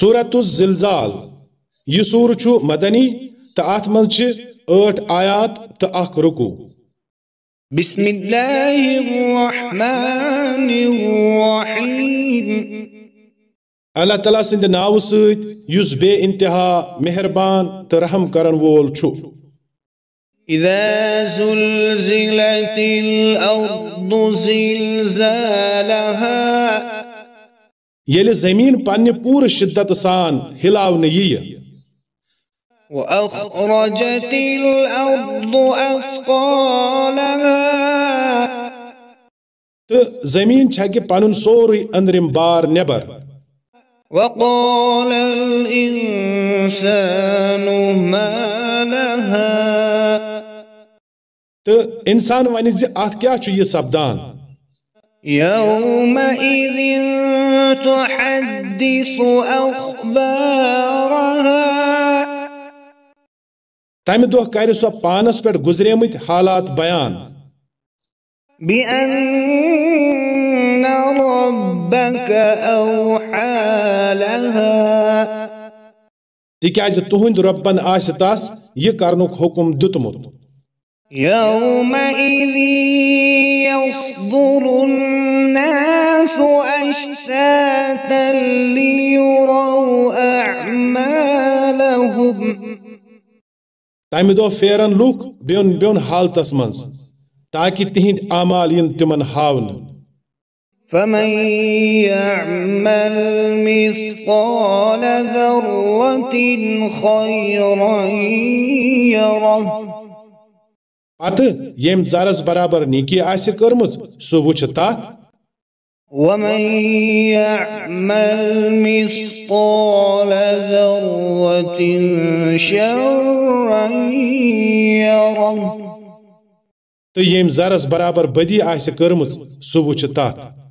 صورت الزلزال۔ یہ سور چھو مدنی تو ات من ٲٹھ آیات تو اخ رکو بسم اللہ الرحمن الرحیم۔ اللہ تعالیٰ سند ناو ست یس بے انتہا مہربان تو رحم کرن وول چھو اذا زلزلت الارض زلزالها یل زمین پنہ پور شدت سان ہلاونے یہ وأخرجت الأرض أثقالها۔ تو زمین چھکہ پنن سوری اندرم بار نبر۔ وقال الإنسان ما لها۔ تو انسان ونی زی ات کیا چھو یہ سبدان۔ يومئذ تحدث أخبارها. تمہ دۄہ كاري سوى پانس پٮ۪ٹھ ميت حالات لها. تِکیازِ تُہُنٛد تهند ربن آستاس يكارنوك حكم حُکم يومئذ يصدر الناس أشتاتا ليروا أعمالهم تمہ دہ پھیرن لوک بیون بیون حالتس من تاکہ تہند اعمال ین تمن ہاون فمن يعمل مثقال ذرة خيرا يره۔ پتہ یم زرس برابر نیکی آس کرمز سہ وچھ تات ومن يعمل مثقال ذرة شرا يره تو یم زرس برابر بدی آس کرمز سہ وچھ تات